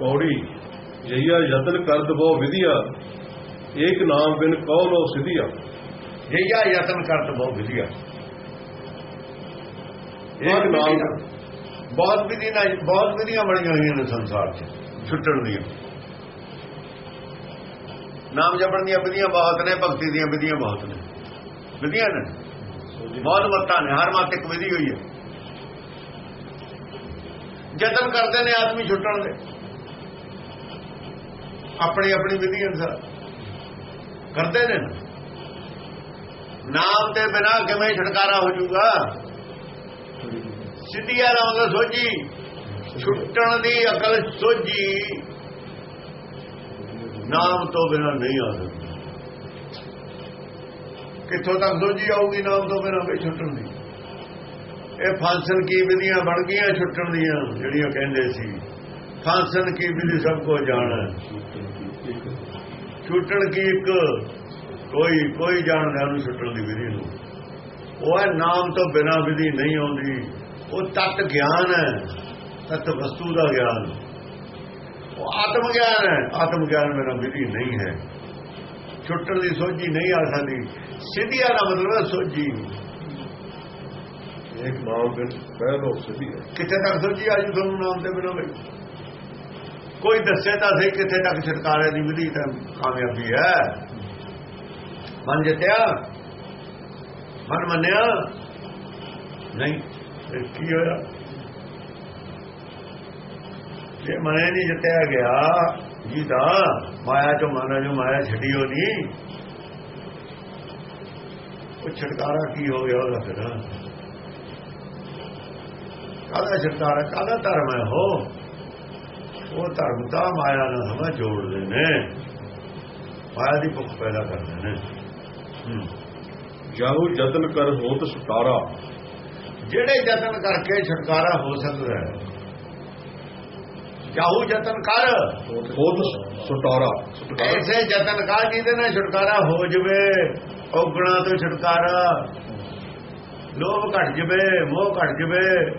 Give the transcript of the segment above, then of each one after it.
ਪੌੜੀ ਜਈਆ ਯਤਨ ਕਰਦ ਬਹੁ ਵਿਧਿਆ ਏਕ ਨਾਮ ਬਿਨ ਕਉ ਲੋ ਸਿਧਿਆ ਜਿਹਾ ਯਤਨ ਕਰਤ ਬਹੁਤ ਵਧੀਆ ਏਕ ਨਾਮ ਬਹੁਤ ਵਿਧੀ ਨਾਲ ਬਹੁਤ ਵਿਧੀਆਂ ਬਣੀਆਂ ਹੋਈਆਂ ਨੇ ਸੰਸਾਰ 'ਚ ਛੁੱਟਣ ਦੀਆਂ ਨਾਮ ਜਪਣ ਦੀਆਂ ਵਿਧੀਆਂ ਬਹੁਤ ਨੇ ਭਗਤੀ ਦੀਆਂ ਵਿਧੀਆਂ ਬਹੁਤ ਨੇ ਵਿਧੀਆਂ ਨੇ ਬਹੁਤ ਮੱਤਾਂ ਨੇ ਹਰ ਮੱਤ ਇੱਕ ਵਿਧੀ ਹੋਈ ਹੈ ਯਤਨ ਕਰਦੇ ਨੇ ਆਦਮੀ ਛੁੱਟਣ ਦੇ ਆਪਣੀ ਆਪਣੀ ਵਿਧੀ ਅਨੁਸਾਰ ਕਰਦੇ ਨੇ ਨਾਮ ਦੇ ਬਿਨਾ ਕਿਵੇਂ ਛੁਟਕਾਰਾ ਹੋ ਜਾਊਗਾ? ਸਿੱਧੀਆ ਦਾ ਮਤਲਬ ਸੋਝੀ। ਛੁੱਟਣ ਦੀ ਅਕਲ ਸੋਝੀ। ਨਾਮ ਤੋਂ ਬਿਨਾ ਨਹੀਂ ਆ ਸਕਦੀ। ਕਿੱਥੋਂ ਤੱਕ ਸੋਝੀ ਆਊਗੀ ਨਾਮ ਤੋਂ ਬਿਨਾ ਵੀ ਛੁੱਟਣ ਦੀ? ਇਹ ਫਾਂਸਨ ਕੀ ਵਿਧੀਆਂ ਬਣ ਗਈਆਂ ਛੁੱਟਣ ਦੀਆਂ, ਜਿਹੜੀਆਂ ਕਹਿੰਦੇ ਸੀ। ਫਾਂਸਨ ਕੀ ਵਿਧੀ ਸਭ ਕੋ ਜਾਣਾ ਛੁੱਟਣ ਕੀ ਇੱਕ? ਕੋਈ ਕੋਈ ਜਾਣਦਾ ਉਹਨੂੰ ਛੁੱਟਣ ਦੀ ਵਿਧੀ ਨੂੰ। ਉਹ ਹੈ ਨਾਮ ਤੋਂ ਬਿਨਾ ਵਿਧੀ ਨਹੀਂ ਆਉਂਦੀ। ਉਹ ਤਤ ਗਿਆਨ ਹੈ। ਤਤ ਵਸਤੂ ਦਾ ਗਿਆਨ। ਉਹ ਆਤਮ ਗਿਆਨ ਹੈ। ਆਤਮ ਗਿਆਨ ਮੇਰਾ ਵਿਧੀ ਨਹੀਂ ਹੈ। ਛੁੱਟਣ ਦੀ ਸੋਝੀ ਨਹੀਂ ਆ ਸਕਦੀ। ਸਿੱਧੀਆ ਦਾ ਮਤਲਬ ਹੈ ਸੋਝੀ। ਏਕ ਨਾਮ ਲੋ ਸਿਧਿਆ ਕਿੱਥੇ ਤੱਕ ਸੋਝੀ ਆ ਜੀ ਤੁਹਾਨੂੰ ਨਾਮ ਤੇ ਬਿਨਾਂ ਬਈ ਕੋਈ ਦੱਸੇ ਤਾਂ ਸਹੀ ਕਿੱਥੇ ਤੱਕ ਛੁਟਕਾਰੇ ਦੀ ਵਿਧੀ ਤਾਂ ਕਾਮਯਾਬੀ ਹੈ। ਮਨ ਜਿੱਤਿਆ? ਮਨ ਮੰਨਿਆ? ਨਹੀਂ ਕੀ ਹੋਇਆ? ਜੇ ਮਨੇ ਨਹੀਂ ਜਿੱਤਿਆ ਗਿਆ, ਜੀ ਦਾ ਮਾਇਆ ਚੋਂ ਮਨ ਜੋ ਮਾਇਆ ਛੱਡੀ ਹੋ ਨਹੀਂ ਉਹ ਛਟਕਾਰਾ ਕੀ ਹੋ ਗਿਆ ਉਹਦਾ ਫਿਰ? ਕਾਹਦਾ ਛਟਕਾਰਾ? ਕਾਹਦਾ ਧਰਮ ਹੈ ਹੋ ਉਹ ਧਰਮ ਤਾਂ ਮਾਇਆ ਨਾਲ ਹਮਾ ਜੋੜਦੇ ਨੇ। ਮਾਇਆ ਦੀ ਭੁੱਖ ਪੈਦਾ ਕਰਦੇ ਨੇ। ਜਾਹੂ ਯਤਨ ਕਰ ਹੋਤ ਸੁਟਾਰਾ ਜਿਹੜੇ ਯਤਨ ਕਰਕੇ ਛੁਟਕਾਰਾ ਹੋ ਸਕਦਾ ਹੈ। ਚਾਹੂ ਯਤਨ ਕਰ। ਹੋਤ ਸੁਟਾਰਾ ਐਸੇ ਯਤਨ ਕਰ ਜਿਹਦੇ ਨਾਲ ਛੁਟਕਾਰਾ ਹੋ ਜਵੇ। ਔਗਣਾ ਤੋਂ ਛੁਟਕਾਰਾ। ਲੋਭ ਘਟ ਜਵੇ ਮੋਹ ਘਟ ਜਵੇ।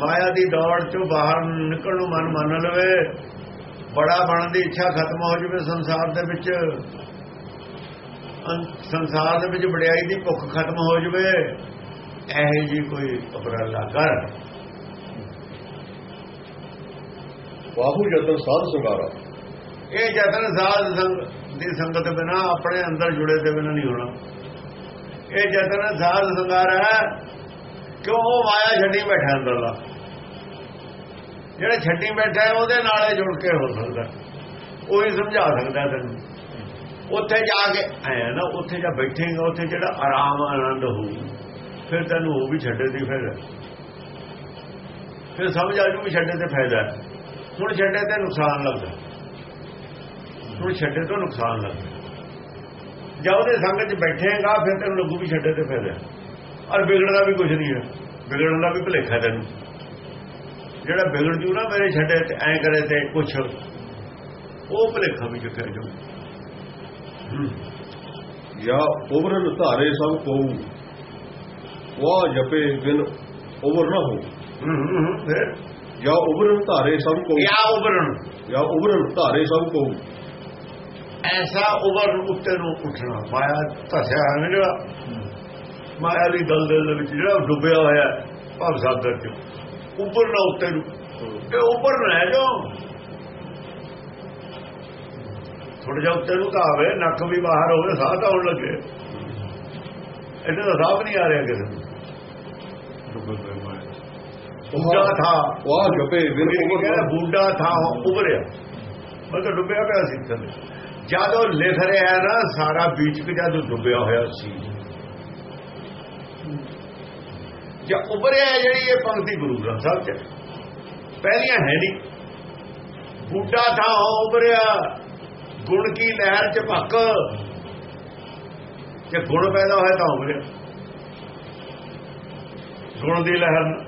ਮਾਇਆ ਦੀ ਦੌੜ ਚੋਂ ਬਾਹਰ ਨਿਕਲਣ ਨੂੰ ਮਨ ਮੰਨ ਲਵੇ ਬੜਾ ਬਣਨ ਦੀ ਇੱਛਾ ਖਤਮ ਹੋ ਜਵੇ ਸੰਸਾਰ ਦੇ ਵਿੱਚ। ਸੰਸਾਰ ਦੇ ਵਿੱਚ ਵਡਿਆਈ ਦੀ ਭੁੱਖ ਖਤਮ ਹੋ ਜਵੇ ਇਹ ਜੀ ਕੋਈ ਉਪਰਾਲਾ ਕਰ। ਬਾਹੂ ਯਤਨ ਸਾਧ ਸੰਗਾਰਾ। ਇਹ ਯਤਨ ਸਾਧ ਸੰਗ ਦੀ ਸੰਗਤ ਬਿਨਾ ਆਪਣੇ ਅੰਦਰ ਜੁੜੇ ਦੇ ਬਿਨਾ ਨਹੀਂ ਹੋਣਾ। ਇਹ ਯਤਨ ਸਾਧ ਸੰਗਾਰ ਕਿਉਂ ਉਹ ਮਾਇਆ ਛੱਡੀ ਬੈਠਾ ਅੰਦਰ ਦਾ ਜਿਹੜਾ ਛੱਡੀ ਬੈਠਾ ਉਹਦੇ ਨਾਲ ਜੁੜ ਕੇ ਹੋ ਸਕਦਾ। ਉਹੀ ਸਮਝਾ ਸਕਦਾ ਤੈਨੂੰ। ਉੱਥੇ ਜਾ ਕੇ ਆਇਆ ਨਾ, ਉੱਥੇ ਜਾ ਬੈਠੇਗਾ, ਉੱਥੇ ਜਿਹੜਾ ਆਰਾਮ, ਆਨੰਦ ਹੋਊ। ਫਿਰ ਤੈਨੂੰ ਉਹ ਵੀ ਛੱਡੇ ਦੀ ਫਿਰ ਫਿਰ ਸਮਝ ਆ ਜੂ ਵੀ ਛੱਡੇ ਤੇ ਫਾਇਦਾ। ਹੁਣ ਛੱਡੇ ਤੇ ਨੁਕਸਾਨ ਲੱਗਦਾ। ਹੁਣ ਛੱਡੇ ਤੋਂ ਨੁਕਸਾਨ ਲੱਗਦਾ। ਜਦ ਉਹਦੇ ਸੰਗਤ 'ਚ ਬੈਠੇਗਾ, ਫਿਰ ਤੈਨੂੰ ਲੱਗੂ ਵੀ ਛੱਡੇ ਤੇ ਫਾਇਦਾ। ਔਰ ਵਿਗੜਦਾ ਵੀ ਕੁਝ ਨਹੀਂ ਹੈ। ਵਿਗੜਨ ਦਾ ਵੀ ਭੁਲੇਖਾ ਤੈਨੂੰ। ਜਿਹੜਾ ਵਿਗੜ ਜੂ ਨਾ ਮੇਰੇ ਛੱਡੇ ਤੇ ਐ ਕਰੇ ਤੇ ਕੁਛ। ਉਹ ਭੁਲੇਖਾ ਵੀ ਚੁੱਕਿਆ ਜਾਊ ਜਾਂ ਉਬਰਨ ਧਾਰੇ ਸਭ ਕੋ ਵਾਹ ਜਪੇ ਬਿਨ ਉਬਰ ਨਾ ਹੋ ਫਿਰ? ਜਾਂ ਉਬਰਨ ਧਾਰੇ ਸਭ ਕੋ ਕਿਆ ਉਬਰਨ ਜਾਂ ਉਬਰਨ ਧਾਰੇ ਸਭ ਕੋ ਐਸਾ ਉਬਰ ਉੱਤੇ ਨੂੰ ਉੱਠਣਾ। ਮਾਇਆ ਧਸਿਆ ਹੈ ਜਿਹੜਾ। ਮਾਇਆ ਦੀ ਦਲਦਲ ਦੇ ਵਿੱਚ ਜਿਹੜਾ ਡੁੱਬਿਆ ਹੋਇਆ ਹੈ, ਭਵ ਸਾਗਰ ਚ ਉੱਪਰਨਾ ਉੱਤੇ ਨੂੰ। ਇਹ ਉੱਪਰ ਨਾ ਹੈ ਜੋ ਥੋੜਾ ਜਿਹਾ ਉੱਤੇ ਨੂੰ ਤਾਂ ਆਵੇ ਨੱਕ ਵੀ ਬਾਹਰ ਹੋਵੇ ਸਾਹ ਤਾਂ ਆਉਣ ਲੱਗੇ। ਇਹਦੇ ਦਾ ਸਾਹ ਨਹੀਂ ਆ ਰਿਹਾ ਕਿਸੇ ਨੂੰ। ਬੂਢਾ ਥਾ। ਵਾਹ ਜਪੇ ਉਹ ਕਹਿੰਦਾ ਨਾ ਬੂਢਾ ਥਾ ਉਭਰਿਆ ਮੈਂ ਤਾਂ ਡੁੱਬਿਆ ਪਿਆ ਸੀ ਥੱਲੇ ਜਦੋਂ ਲਿਖ ਰਿਹਾ ਨਾ ਸਾਰਾ ਬੀਚ ਕਿ ਜਦੋਂ ਡੁੱਬਿਆ ਹੋਇਆ ਸੀ। ਜਾਂ ਉਭਰਿਆ ਜਿਹੜੀ ਇਹ ਪੰਕਤੀ ਗੁਰੂ ਗ੍ਰੰਥ ਸਾਹਿਬ ਚ ਪਹਿਲੀਆਂ ਹੈ ਨਹੀਂ। ਬੂਟਾ ਥਾ ਉਭਰਿਆ, ਗੁਣ ਕੀ ਲਹਿਰ ਚ ਭੱਕ। ਜੇ ਗੁਣ ਪੈਦਾ ਹੋਇਆ ਤਾਂ ਉਭਰਿਆ। ਗੁਣ ਦੀ ਲਹਿਰ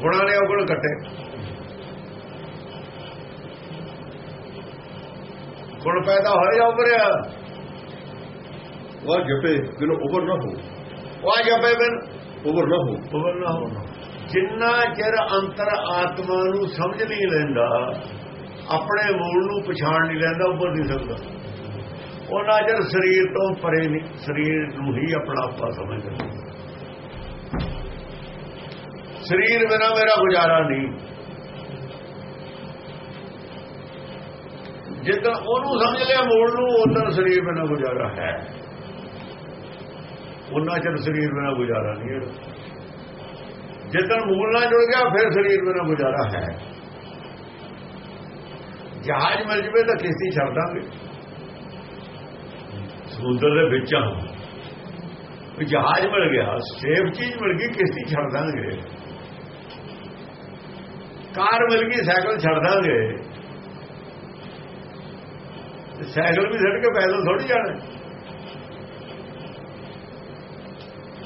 ਗੁਣਾਂ ਨੇ ਉਹ ਗੁਣ ਕੱਟੇ। ਗੁਣ ਪੈਦਾ ਹੋਇਆ ਜਾਂ ਉਭਰਿਆ? ਉਹ ਜਪੇ ਬਿਨ ਉਭਰ ਨਾ ਹੋ ਉਹ ਆ ਜਪੇ ਬਿਨ ਉਬਰ ਨਾ ਹੋ ਉਭਰ ਨਾ ਹੋਣਾ ਜਿੰਨਾ ਚਿਰ ਅੰਤਰ ਆਤਮਾ ਨੂੰ ਸਮਝ ਨਹੀਂ ਲੈਂਦਾ ਆਪਣੇ ਮੂਲ ਨੂੰ ਪਛਾਣ ਨਹੀਂ ਲੈਂਦਾ ਉੱਪਰ ਨਹੀਂ ਸਕਦਾ। ਉਹਨਾਂ ਚਿਰ ਸਰੀਰ ਤੋਂ ਪਰੇ ਨਹੀਂ ਸਰੀਰ ਨੂੰ ਹੀ ਆਪਣਾ ਆਪਾ ਸਮਝਦਾ ਸਰੀਰ ਬਿਨਾ ਮੇਰਾ ਗੁਜ਼ਾਰਾ ਨਹੀਂ। ਜਿੱਦਾਂ ਉਹਨੂੰ ਸਮਝ ਲਿਆ ਮੂਲ ਨੂੰ ਉਦੋਂ ਸਰੀਰ ਬਿਨਾ ਗੁਜ਼ਾਰਾ ਹੈ। ਉਹਨਾਂ ਚਿਰ ਸਰੀਰ ਬਿਨਾ ਗੁਜ਼ਾਰਾ ਨਹੀਂ ਹੈ। ਜਿੱਦਾਂ ਮੂਲ ਨਾਲ ਜੁੜ ਗਿਆ, ਫਿਰ ਸਰੀਰ ਬਿਨਾ ਗੁਜ਼ਾਰਾ ਹੈ। ਜਹਾਜ਼ ਮਿਲ ਜਵੇ ਤਾਂ ਕਿਸ਼ਤੀ ਛੱਡ ਦਾਂਗੇ। ਸਮੁੰਦਰ ਦੇ ਵਿੱਚ ਆ। ਜਹਾਜ਼ ਮਿਲ ਗਿਆ, ਸੇਫ ਚੀਜ਼ ਮਿਲ ਗਈ, ਕਿਸ਼ਤੀ ਛੱਡ ਦਾਂਗੇ। ਕਾਰ ਮਿਲ ਗਈ, ਸਾਈਕਲ ਛੱਡ ਦਾਂਗੇ। ਸਾਈਕਲ ਵੀ ਛੱਡ ਕੇ ਪੈਦਲ ਥੋੜੀ ਜਾਣਾ ਕੋਈ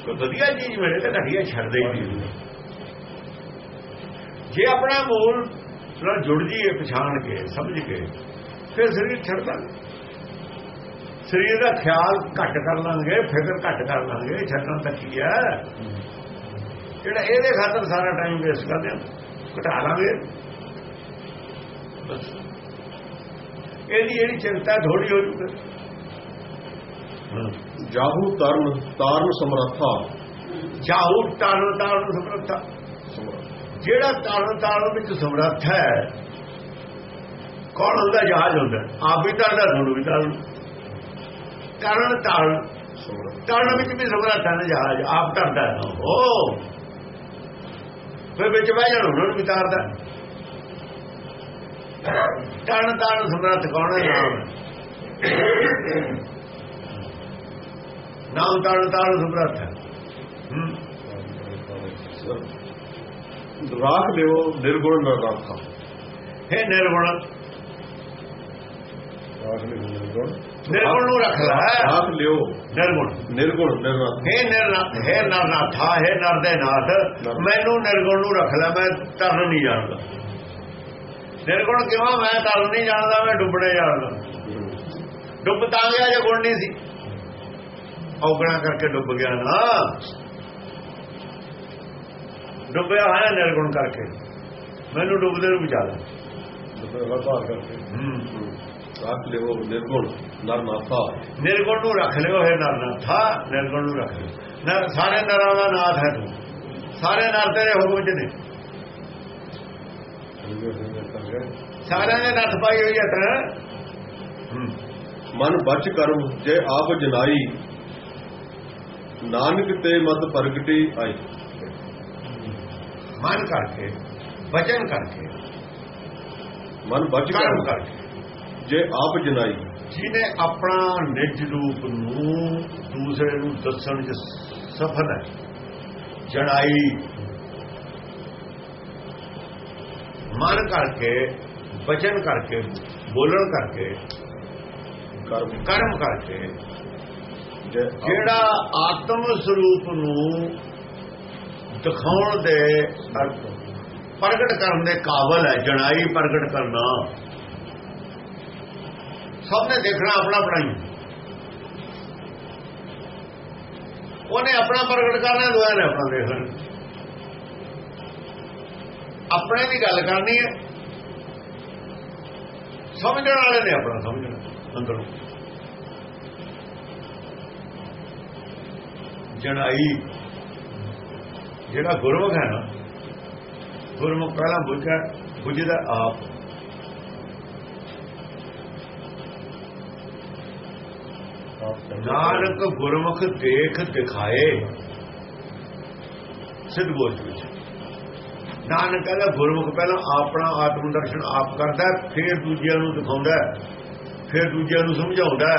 ਵਧੀਆ ਚੀਜ਼ ਮਿਲੇ ਤੇ ਘਟੀਆ ਛੱਡਦੇ ਹੀ ਨਹੀਂ। ਜੇ ਆਪਣਾ ਮੂਲ ਨਾਲ ਜੁੜ ਜੀਏ ਪਛਾਣ ਕੇ, ਸਮਝ ਕੇ, ਫਿਰ ਸਰੀਰ ਛੱਡਦਾ। ਸਰੀਰ ਦਾ ਖਿਆਲ ਘੱਟ ਕਰ ਲਾਂਗੇ, ਫਿਕਰ ਘੱਟ ਕਰ ਲਾਂਗੇ, ਛੱਡਣ ਤਾਂ ਕੀ ਹੈ? ਜਿਹੜਾ ਇਹਦੇ ਖਾਤਰ ਸਾਰਾ ਟਾਈਮ ਵੇਸਟ ਕਰਦੇ ਆ, ਘਟਾ ਲਾਂਗੇ। ਬਸ। ਇਹਦੀ ਜਿਹੜੀ ਚਿੰਤਾ ਥੋੜੀ ਹੋ ਜੂਗੀ। ਜਾਹੂ ਤਰਨ ਤਾਰਨ ਸਮਰੱਥਾ। ਜਾਹੂ ਤਾਰਨ ਤਾਰਨ ਸਮਰੱਥਾ। ਜਿਹੜਾ ਤਾਰਨ ਤਾਰਨ ਵਿੱਚ ਸਮਰੱਥ ਹੈ ਕੌਣ ਹੁੰਦਾ? ਜਹਾਜ਼ ਹੁੰਦਾ। ਆਪ ਵੀ ਤਰਦਾ ਤੁਹਾਨੂੰ ਵੀ ਤਰਨ। ਤਾਰਨ ਤਾਰਨ। ਤਾਰਨ ਵਿੱਚ ਵੀ ਸਮਰੱਥ ਹੈ ਜਹਾਜ਼। ਆਪ ਤਰਦਾ ਹੈ। ਫਿਰ ਵਿੱਚ ਬਹਿ ਜਾਣ ਉਹਨਾਂ ਨੂੰ ਵੀ ਤਾਰਦਾ ਤਾਰਨ ਤਾਰਨ ਸਮਰੱਥ ਕੌਣ ਹੈ? ਨਾਮ ਨਾਮ ਤਾਰਨ ਤਾਰਨ ਸਮਰੱਥ ਹੈ। ਰਾਖ ਲਿਓ ਨਿਰਗੁਣ ਨਰਾਖਾ ਹੈ ਨਿਰਗੁਣ। ਰਾਖ ਲਿਓ ਨਿਰਗੁਣ। ਨਿਰਗੁਣ ਨੂੰ ਰੱਖ ਲੈ। ਰਾਖ ਲਿਓ। ਨਿਰਗੁਣ। ਨਿਰਗੁਣ ਨਿਰਨਾਥ। ਹੈ ਨਿਰਨਾਥ ਹੈ ਨਰਨਾਥਾ ਹੈ ਨਰਦੇ ਨਾਥ। ਮੈਨੂੰ ਨਿਰਗੁਣ ਨੂੰ ਰੱਖ ਲੈ ਮੈਂ ਤਰਨ ਨਹੀਂ ਜਾਣਦਾ। ਨਿਰਗੁਣ ਕਿਵੇਂ ਮੈਂ ਤਰਨ ਨਹੀਂ ਜਾਣਦਾ ਮੈਂ ਡੁੱਬਣੇ ਜਾਣਦਾ। ਡੁੱਬ ਤਾਂ ਗਿਆ ਜੇ ਗੁਣ ਨਹੀਂ ਸੀ। ਔਗਣਾ ਕਰਕੇ ਡੁੱਬ ਗਿਆ ਨਾ। ਡੁੱਬਿਆ ਹੋਇਆ ਨਿਰਗੁਣ ਕਰਕੇ। ਮੈਨੂੰ ਡੁੱਬਦੇ ਨੂੰ ਬਚਾ ਲੈ। ਰਾਖ ਲਿਓ ਨਿਰਗੁਣ ਨਰਨਾਥਾ ਨਿਰਗੁਣ ਨੂੰ ਰੱਖ ਲਿਓ ਹੈ ਨਰਨਾਥਾ ਨਿਰਗੁਣ ਨੂੰ ਰੱਖ ਲਿਓ। ਨਰ ਸਾਰੇ ਨਰਾਂ ਦਾ ਨਾਥ ਹੈ ਤੂੰ। ਸਾਰੇ ਨਰ ਤੇਰੇ ਹੁਕਮ ਚ ਨੇ। ਸਾਰਿਆਂ ਨੇ ਨੱਥ ਪਾਈ ਹੋਈ ਹੈ ਤਾਂ। ਮਨ ਬਚ ਕਰਮ ਜੇ ਆਪ ਜਨਾਈ ਨਾਨਕ ਤੇ ਮਤ ਪ੍ਰਗਟੀ ਆਈ ਮਨ ਕਰਕੇ ਵਚਨ ਕਰਕੇ। ਮਨ ਬਚ ਕਰਕੇ। ਜੇ ਆਪ ਜਨਾਈ। ਜਿਹਨੇ ਆਪਣਾ ਨਿਜ ਰੂਪ ਨੂੰ ਦੂਸਰੇ ਨੂੰ ਦੱਸਣ ਚ ਸਫਲ ਹੈ ਜੜਾਈ ਮਨ ਕਰਕੇ ਵਚਨ ਕਰਕੇ ਬੋਲਣ ਕਰਕੇ ਕਰਮ ਕਰਕੇ ਜਿਹੜਾ ਆਤਮ ਸਰੂਪ ਨੂੰ ਦਿਖਾਉਣ ਦੇ ਅਰਥ ਪ੍ਰਗਟ ਕਰਨ ਦੇ ਕਾਬਲ ਹੈ ਜਣਾਈ ਪ੍ਰਗਟ ਕਰਨਾ। ਸਭ ਨੇ ਦੇਖਣਾ ਆਪਣਾ ਆਪਣਾ ਹੀ ਉਹਨੇ ਆਪਣਾ ਪ੍ਰਗਟ ਕਰਨਾ ਦੋਹਾਂ ਨੇ ਆਪਣਾ ਦੇਖਣਾ ਆਪਣੇ ਦੀ ਗੱਲ ਕਰਨੀ ਹੈ। ਸਮਝਣ ਵਾਲੇ ਨੇ ਆਪਣਾ ਸਮਝਣਾ, ਅੰਦਰੋਂ। ਜਣਾਈ ਜਿਹੜਾ ਗੁਰਮੁਖ ਹੈ ਨਾ, ਗੁਰਮੁਖ ਪਹਿਲਾਂ ਬੁੱਝਾ ਬੁੱਝਦਾ ਆਪ। ਨਾਨਕ ਗੁਰਮੁਖ ਦੇਖ ਦਿਖਾਏ। ਸਿੱਧ ਗੋਸ਼ ਵਿੱਚ ਨਾਨਕ ਕਹਿੰਦਾ, ਗੁਰਮੁਖ ਪਹਿਲਾਂ ਆਪਣਾ ਆਤਮ ਦਰਸ਼ਨ ਆਪ ਕਰਦਾ, ਫਿਰ ਦੂਜਿਆਂ ਨੂੰ ਦਿਖਾਉਂਦਾ, ਫਿਰ ਦੂਜਿਆਂ ਨੂੰ ਸਮਝਾਉਂਦਾ।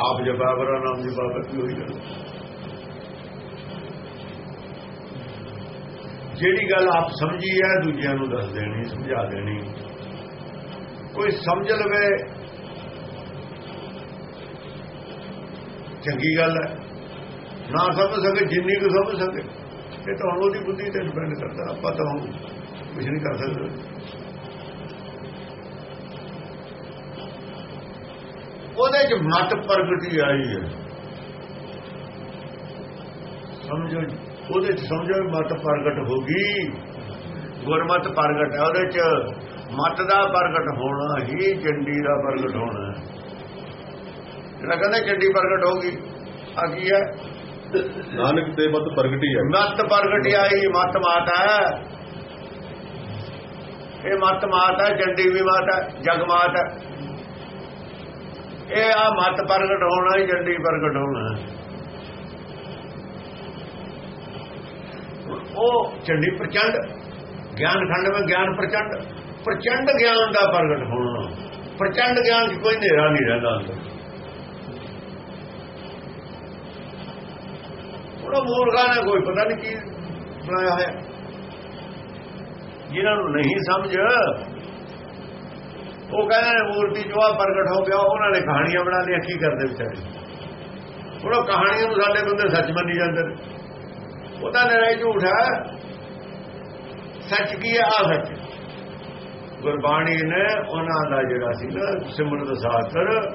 ਆਪ ਜਪਾ ਬਰਾ ਨਾਮ ਦੀ ਬਾਤ ਕੀ ਹੋਈ ਗੱਲ ਜਿਹੜੀ ਗੱਲ ਆਪ ਸਮਝੀ ਹੈ, ਦੂਜਿਆਂ ਨੂੰ ਦੱਸ ਦੇਣੀ, ਸਮਝਾ ਦੇਣੀ। ਕੋਈ ਸਮਝ ਲਵੇ, ਚੰਗੀ ਗੱਲ ਹੈ। ਨਾ ਸਮਝ ਸਕੇ, ਜਿੰਨੀ ਕੁ ਸਮਝ ਸਕੇ। ਇਹ ਤਾਂ ਹੁਣ ਉਹਦੀ ਬੁੱਧੀ ਤੇ ਡਿਪੈਂਡ ਕਰਦਾ, ਆਪਾਂ ਤਾਂ ਹੁਣ ਕੁਝ ਨਹੀਂ ਕਰ ਸਕਦੇ। ਉਹਦੇ ਚ ਮਤ ਪ੍ਰਗਟੀ ਆਈ ਹੈ। ਸਮਝੋ ਉਹਦੇ ਚ ਸਮਝੋ ਮਤ ਪ੍ਰਗਟ ਹੋ ਗਈ। ਗੁਰਮਤ ਪ੍ਰਗਟ ਹੈ ਉਹਦੇ ਚ ਮਤ ਦਾ ਪ੍ਰਗਟ ਹੋਣਾ ਹੀ ਚੰਡੀ ਦਾ ਪ੍ਰਗਟ ਹੋਣਾ ਹੈ। ਜਿਹੜਾ ਕਹਿੰਦਾ ਚੰਡੀ ਪ੍ਰਗਟ ਹੋ ਗਈ ਆ ਕੀ ਹੈ? ਨਾਨਕ ਤੇ ਮਤ ਪ੍ਰਗਟੀ ਹੈ। ਮਤ ਪ੍ਰਗਟ ਆਈ ਮਤ ਮਾਤਾ ਹੈ। ਇਹ ਮਤ ਮਾਤਾ ਹੈ ਚੰਡੀ ਵੀ ਮਾਤਾ ਹੈ ਜਗ ਮਾਤ ਹੈ। ਇਹ ਆ ਮਤ ਪ੍ਰਗਟ ਹੋਣਾ ਹੀ ਚੰਡੀ ਪ੍ਰਗਟ ਹੋਣਾ ਉਹ ਚੰਡੀ ਪ੍ਰਚੰਡ, ਗਿਆਨ ਖੰਡ ਵਿੱਚ ਗਿਆਨ ਪ੍ਰਚੰਡ ਪ੍ਰਚੰਡ ਗਿਆਨ ਦਾ ਪ੍ਰਗਟ ਹੋਣਾ। ਪ੍ਰਚੰਡ ਗਿਆਨ 'ਚ ਕੋਈ ਹਨੇਰਾ ਨਹੀਂ ਰਹਿੰਦਾ ਅੰਦਰ। ਉਹਨਾਂ ਮੂਰਖਾਂ ਨੇ ਕੋਈ ਪਤਾ ਨਹੀਂ ਕੀ ਬਣਾਇਆ ਹੋਇਆ। ਜਿਨ੍ਹਾਂ ਨੂੰ ਨਹੀਂ ਸਮਝ ਉਹ ਕਹਿੰਦੇ ਨੇ ਮੂਰਤੀ ਜੋ ਪ੍ਰਗਟ ਹੋ ਗਿਆ, ਉਹਨਾਂ ਨੇ ਕਹਾਣੀਆਂ ਬਣਾ ਲਈਆਂ, ਕੀ ਕਰਦੇ ਵਿਚਾਰੇ? ਹੁਣ ਉਹ ਕਹਾਣੀਆਂ ਨੂੰ ਸਾਡੇ ਬੰਦੇ ਸੱਚ ਮੰਨੀ ਜਾਂਦੇ ਨੇ। ਉਹਦਾ ਨਿਰਾ ਝੂਠ ਹੈ। ਸੱਚ ਕੀ ਹੈ? ਆ ਸੱਚ। ਗੁਰਬਾਣੀ ਨੇ ਉਹਨਾਂ ਦਾ ਜਿਹੜਾ ਸੀ ਨਾ, ਸਿਮਰਨ ਸਾਸਤਰ,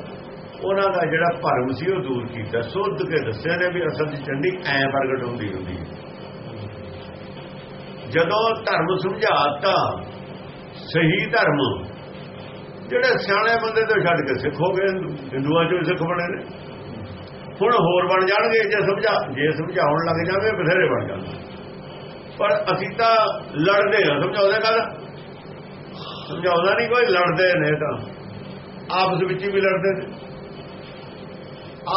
ਉਹਨਾਂ ਦਾ ਜਿਹੜਾ ਭਰਮ ਸੀ, ਉਹ ਦੂਰ ਕੀਤਾ। ਸੁੱਧ ਕੇ ਦੱਸਿਆ ਨੇ ਵੀ ਅਸਲ ਦੀ ਚੰਡੀ ਐ ਪ੍ਰਗਟ ਹੁੰਦੀ ਹੁੰਦੀ ਹੈ। ਜਦੋਂ ਧਰਮ ਸਮਝਾਤਾ, ਸਹੀ ਧਰਮ ਜਿਹੜੇ ਸਿਆਣੇ ਬੰਦੇ ਤੋਂ ਛੱਡ ਕੇ ਸਿੱਖ ਹੋ ਗਏ, ਹਿੰਦੂਆਂ ਚੋਂ ਸਿੱਖ ਬਣੇ ਨੇ। ਹੁਣ ਹੋਰ ਬਣ ਜਾਣਗੇ, ਜੇ ਸਮਝਾ, ਜੇ ਸਮਝਾਉਣ ਲੱਗ ਜਾਵੇ, ਬਥੇਰੇ ਬਣ ਜਾਣਗੇ। ਪਰ ਅਸੀਂ ਤਾਂ ਲੜਦੇ ਹਾਂ, ਸਮਝਾਉਂਦੇ ਕਾਹਦਾ ਸਮਝਾਉਂਦਾ ਨਹੀਂ ਕੋਈ, ਲੜਦੇ ਨੇ ਤਾਂ। ਆਪਸ ਵਿੱਚ ਹੀ ਵੀ ਲੜਦੇ ਨੇ।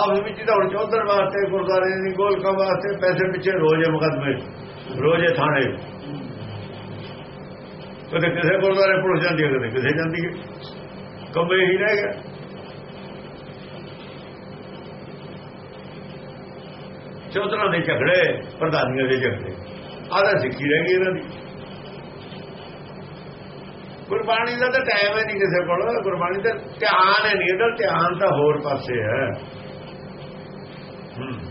ਆਪਸ ਵਿੱਚ ਹੀ ਤਾਂ ਹੁਣ ਚੌਧਰ ਵਾਸਤੇ ਗੁਰਦਾਰੇ ਦੀ ਗੋਲਕਾਂ ਵਾਸਤੇ ਪੈਸੇ ਪਿੱਛੇ ਰੋਜ਼ੇ ਮੁਕਦਮੇ, ਰੋਜ਼ੇ ਥਾਣੇ। ਕਦੇ ਕਿਸੇ ਗੁਰਦੁਆਰੇ ਪੁਲਿਸ ਜਾਂਦੀ ਹੈ, ਕਦੇ ਕਿਸੇ ਜਾਂਦੀ ਹੈ। ਕੰਮੇ ਹੀ ਰਹਿ ਗਿਆ। ਚੌਧਰਾਂ ਦੇ ਝਗੜੇ, ਪ੍ਰਧਾਨੀਆਂ ਦੇ ਝਗੜੇ ਆਦਾ ਸਿੱਖੀ ਰਹਿ ਗਈ ਇਹਨਾਂ ਦੀ। ਗੁਰਬਾਣੀ ਦਾ ਤਾਂ ਟਾਈਮ ਹੈ ਨਹੀਂ ਕਿਸੇ ਕੋਲ, ਗੁਰਬਾਣੀ ਦਾ ਧਿਆਨ ਹੈ ਨਹੀਂ, ਇਹਦਾ ਧਿਆਨ ਤਾਂ ਹੋਰ ਪਾਸੇ ਹੈ। ਹੂੰ।